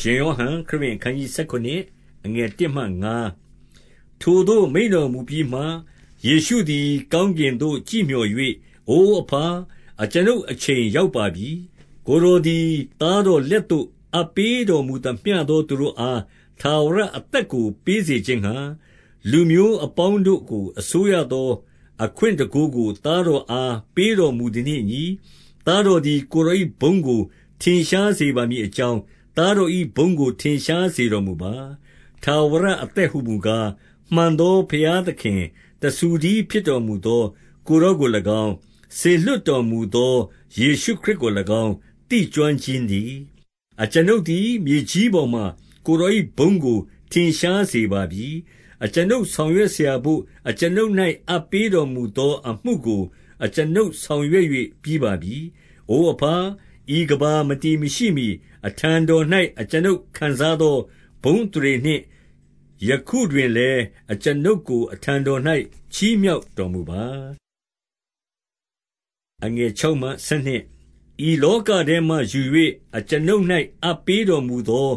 ရှင်ယောဟန်ခရစ်အခန်းကြီး19အငယ်1မှ5ထိုသို့မိန်တော်မူပြီးမှယေရှုသည် ကောင်းကင်သို့ကြည့်မျှော်၍အိုအဖာအကျွန်ုပ်အချိန်ရောက်ပါပြီကိုယ်တော်သည်သားတော်လက်သို့အပ်ပေးတော်မူသမျှသောသူတို့အားထာဝရအသက်ကိုပေးစေခြင်းငှါလူမျိုးအပေါင်းတို့ကိုအစိုးရသော အခွင့်တန်ခိုးကိုသားတော်အားပေးတော်မူသည်နှင့်အညီ၊သားတော်သည်ကိုယ်တော်၏ဘုန်းကိုထင်ရှားစေပါမည်အကြောင်း၊ သားတော်၏ဘုန်းကို ထင်ရှားစေတော်မူပါ။ထာဝရအသက်ဟူမူကား၊မှန်သောဘုရားသခင် တဆူတည်းဖြစ်တော်မူသော ကိုယ်တော်ကို၎င်း၊စေလွှတ်တော်မူသော ယေရှုခရစ်ကို၎င်း သိကျွမ်းခြင်းတည်း။အကျွန်ုပ်သည် မြေကြီးပေါ်မှာ ကိုယ်တော်၏ဘုန်းကို ထင်ရှားစေပါပြီ။အကျွန်ုပ်ဆောင်ရွက်စရာဘို့ အကျွန်ုပ်၌အပ်ပေးတော်မူသော အမှုကို အကျွန်ုပ်ဆောင်ရွက်၍ပြီးပါပြီ။အိုအဘ၊ ဤကမ္ဘာမတည်မရှိမှီ အထံတော်၌အကျွန်ုပ်ခံစားသော ဘုန်းအသရေနှင့် ယခုတွင်လည်း အကျွန်ုပ်ကို အထံတော်၌ချီးမြှောက်တော်မူပါ။ဤလောကထဲမှယူ၍အကျွန်ုပ်၌အပ်ပေးတော်မူသော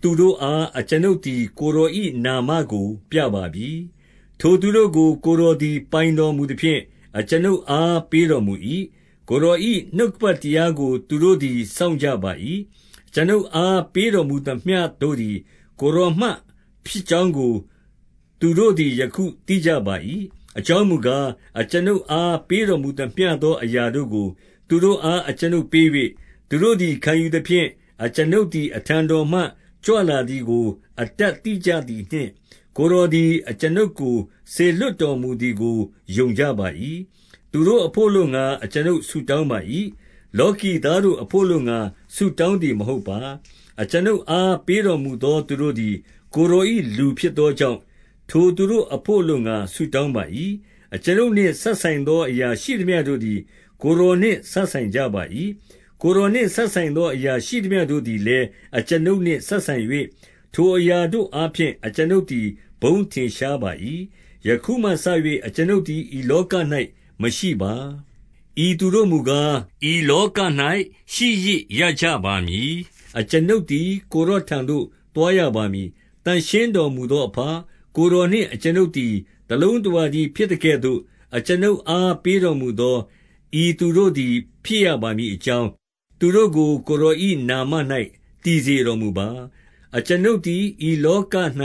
သူတို့အား အကျွန်ုပ်သည် ကိုယ်တော်၏နာမကို ပြပါပြီ။ထိုသူတို့ကို ကိုယ်တော်သည် ပိုင်တော်မူသဖြင့် အကျွန်ုပ်အား ပေးတော်မူ၏။ ကိုယ်တော်၏နှုတ်ကပတ်တရားကို သူတို့သည် စောင့်ကြပါ၏။အကျွန်ုပ်အား ပေးတော်မူသမျှတို့သည် ကိုယ်တော်မှဖြစ်ကြောင်းကို သူတို့သည် ယခုသိကြပါ၏။အကြောင်းမူကား၊အကျွန်ုပ်အား ပေးတော်မူသမျှသော အရာတို့ကို သူတို့အား အကျွန်ုပ်ပေး၍၊သူတို့သည် ခံယူသဖြင့် အကျွန်ုပ်သည် အထံတော်မှ ကြွလာသည်ကို အတပ်သိကြသည်နှင့်၊ကိုယ်တော်သည် အကျွန်ုပ်ကို စေလွှတ်တော်မူသည်ကို ယုံကြပါ၏။ သူတို့အဘို့အလိုငှါ အကျွန်ုပ်ဆုတောင်းပါ၏။လောကီသားတို့အဘို့အလိုငှါ ဆုတောင်းသည်မဟုတ်ပါ။အကျွန်ုပ်အား ပေးတော်မူသော သူတို့သည် ကိုယ်တော်၏လူဖြစ်သောကြောင့်၊ထိုသူတို့အဘို့အလိုငှါ ဆုတောင်းပါ၏။အကျွန်ုပ်နှင့် စပ်ဆိုင်သော အရာရှိသမျှတို့သည် ကိုယ်တော်နှင့် စပ်ဆိုင်ကြပါ၏။ကိုယ်တော်နှင့် စပ်ဆိုင်သော အရာရှိသမျှတို့သည်လည်း အကျွန်ုပ်နှင့် စပ်ဆိုင်၍၊ထိုအရာတို့အားဖြင့် အကျွန်ုပ်သည် ဘုန်းထင်ရှားပါ၏။ယခုမှစ၍အကျွန်ုပ်သည် ဤလောက၌ မရှိပါ။ဤသူတို့မူကား၊ဤလောက၌ရှိရစ်ရကြပါမည်။အကျွန်ုပ်သည် ကိုယ်တော်ထံသို့ သွားရပါမည်။သန့်ရှင်းတော်မူသောအဘ၊ကိုယ်တော်နှင့် အကျွန်ုပ်သည် တလုံးတဝတည်းဖြစ်သကဲ့သို့၊အကျွန်ုပ်အား ပေးတော်မူသော ဤသူတို့သည် ဖြစ်ရပါမည်အကြောင်း၊သူတို့ကို ကိုယ်တော်၏နာမ၌တည်စေတော်မူပါ။အကျွန်ုပ်သည် ဤလောက၌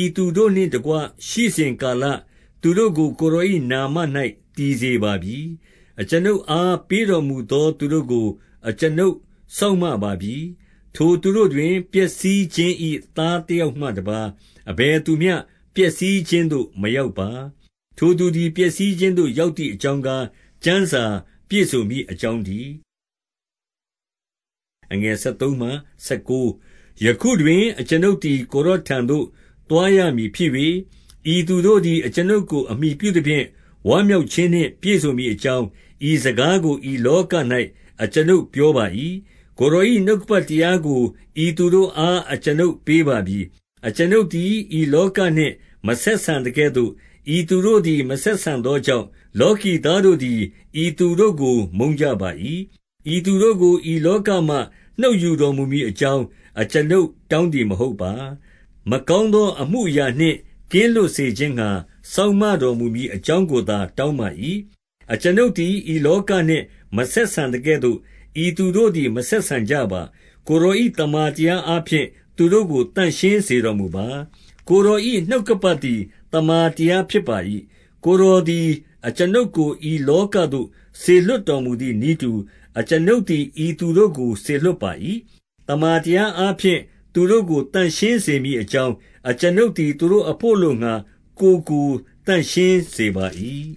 ဤသူတို့နှင့်တကွ ရှိစဉ်ကာလ၊သူတို့ကို ကိုယ်တော်၏နာမ၌ တည်စေပါပြီ။အကျွန်ုပ်အား ပေးတော်မူသော သူတို့ကို အကျွန်ုပ်စောင့်မပါပြီ။ထိုသူတို့တွင် ပျက်စီးခြင်း၏သားတယောက်မှတပါး အဘယ်သူမျှ ပျက်စီးခြင်းသို့ မရောက်ပါ။ထိုသူသည် ပျက်စီးခြင်းသို့ ရောက်သည်အကြောင်းကား၊ကျမ်းစာပြည့်စုံမည်အကြောင်းတည်း။ယခုတွင် အကျွန်ုပ်သည် ကိုယ်တော်ထံသို့ သွားရမည်ဖြစ်၍၊ဤသူတို့သည် အကျွန်ုပ်ကို အမှီပြုသဖြင့် ဝမ်းမြောက်ခြင်းနှင့် ပြည့်စုံမည်အကြောင်း၊ဤစကားကို ဤလောက၌အကျွန်ုပ်ပြောပါ၏။ကိုယ်တော်၏နှုတ်ကပတ်တရားကို ဤသူတို့အား အကျွန်ုပ်ပေးပါပြီ။အကျွန်ုပ်သည် ဤလောကနှင့် မဆက်ဆံသကဲ့သို့၊ဤသူတို့သည် မဆက်ဆံသောကြောင့်၊လောကီသားတို့သည် ဤသူတို့ကို မုန်းကြပါ၏။ဤသူတို့ကို ဤလောကမှ နှုတ်ယူတော်မူမည်အကြောင်း အကျွန်ုပ်တောင်းသည် မဟုတ်ပါ။မကောင်းသောအမှုအရာနှင့် ကင်းလွတ်စေခြင်းငှါ စောင့်မတော်မူမည်အကြောင်းကိုသာ တောင်းပါ၏။အကျွန်ုပ်သည် ဤလောကနှင့် မဆက်ဆံသကဲ့သို့ ဤသူတို့သည် မဆက်ဆံကြပါ။ကိုယ်တော်၏သမ္မာတရားအားဖြင့် သူတို့ကို သန့်ရှင်းစေတော်မူပါ။ကိုယ်တော်၏နှုတ်ကပတ်သည် သမ္မာတရားဖြစ်ပါ၏။ကိုယ်တော်သည် အကျွန်ုပ်ကို ဤလောကသို့ စေလွှတ်တော်မူသည်နည်းတူ၊အကျွန်ုပ်သည် ဤသူတို့ကို စေလွှတ်ပါ၏။သမ္မာတရားအားဖြင့် သူတို့ကို သန့်ရှင်းစေမည်အကြောင်း၊အကျွန်ုပ်သည် သူတို့အဘို့ အလိုငှါ ကိုယ်ကို သန့်ရှင်းစေပါ၏။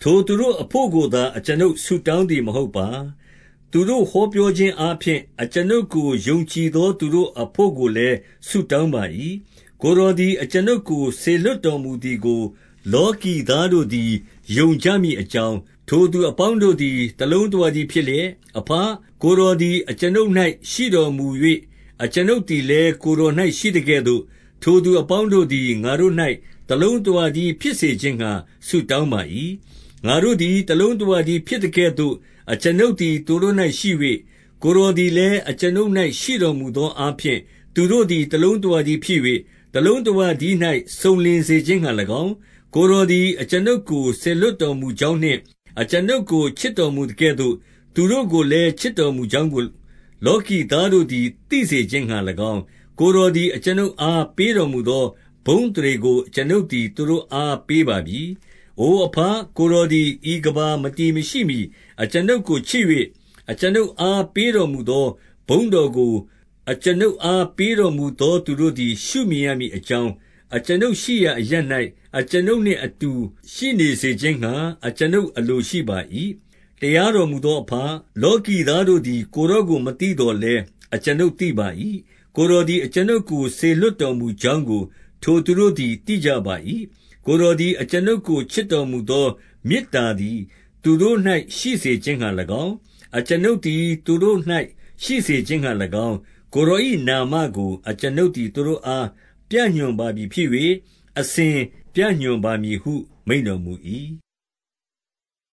ထိုသူတို့အဘို့ကိုသာ အကျွန်ုပ်ဆုတောင်းသည် မဟုတ်ပါ။သူတို့ဟောပြောခြင်းအားဖြင့် အကျွန်ုပ်ကို ယုံကြည်သော သူတို့အဘို့ကိုလည်း ဆုတောင်းပါ၏။ကိုယ်တော်သည် အကျွန်ုပ်ကို စေလွှတ်တော်မူသည်ကို လောကီသားတို့သည် ယုံကြမည်အကြောင်း၊ထိုသူအပေါင်းတို့သည် တလုံးတဝတည်းဖြစ်လျက်၊အဘ၊ကိုယ်တော်သည် အကျွန်ုပ်၌ရှိတော်မူ၍အကျွန်ုပ်သည်လည်း ကိုယ်တော်၌ရှိသကဲ့သို့၊ထိုသူအပေါင်းတို့သည် ငါတို့၌တလုံးတဝတည်းဖြစ်စေခြင်းငှါ ဆုတောင်းပါ၏။ငါတို့သည် တလုံးတဝတည်းဖြစ်သကဲ့သို့ အကျွန်ုပ်သည် သူတို့၌ရှိ၍၊ကိုယ်တော်သည်လည်း အကျွန်ုပ်၌ရှိတော်မူသောအားဖြင့် သူတို့သည် တလုံးတဝတည်းဖြစ်၍၊တလုံးတဝတည်း၌စုံလင်စေခြင်းငှါ၎င်း၊ ကိုယ်တော်သည် အကျွန်ုပ်ကို စေလွှတ်တော်မူကြောင်းနှင့် အကျွန်ုပ်ကို ချစ်တော်မူသကဲ့သို့ သူတို့ကိုလည်း ချစ်တော်မူကြောင်းကို လောကီသားတို့သည် သိစေခြင်းငှါ၎င်း၊ကိုယ်တော်သည် အကျွန်ုပ်အား ပေးတော်မူသော ဘုန်းအသရေကို အကျွန်ုပ်သည် သူတို့အား ပေးပါပြီ။အိုအဘ၊ကိုယ်တော်သည် ဤကမ္ဘာမတည်မရှိမှီ အကျွန်ုပ်ကို ချစ်၍၊အကျွန်ုပ်အား ပေးတော်မူသော ဘုန်းတော်ကို အကျွန်ုပ်အား ပေးတော်မူသော သူတို့သည် ရှုမြင်ရမည်အကြောင်း၊ အကျွန်ုပ်ရှိရာအရပ်၌အကျွန်ုပ်နှင့်အတူ ရှိနေစေခြင်းငှါ အကျွန်ုပ်အလိုရှိပါ၏။တရားတော်မူသောအဘ၊လောကီသားတို့သည် ကိုယ်တော်ကို မသိသော်လည်း အကျွန်ုပ်သိပါ၏။ကိုယ်တော်သည် အကျွန်ုပ်ကို စေလွှတ်တော်မူကြောင်းကို ထိုသူတို့သည် သိကြပါ၏။ကိုယ်တော်သည် အကျွန်ုပ်ကို ချစ်တော်မူသော မေတ္တာသည် သူတို့၌ရှိစေခြင်းငှါ၎င်း၊အကျွန်ုပ်သည် သူတို့၌ရှိစေခြင်းငှါ၎င်း၊ကိုယ်တော်၏နာမကို အကျွန်ုပ်သည် သူတို့အား ပြညွှန်ပါပြီဖြစ်၍၊အစဉ်ပြညွှန်ပါမည်ဟု မိန့်တော်မူ၏။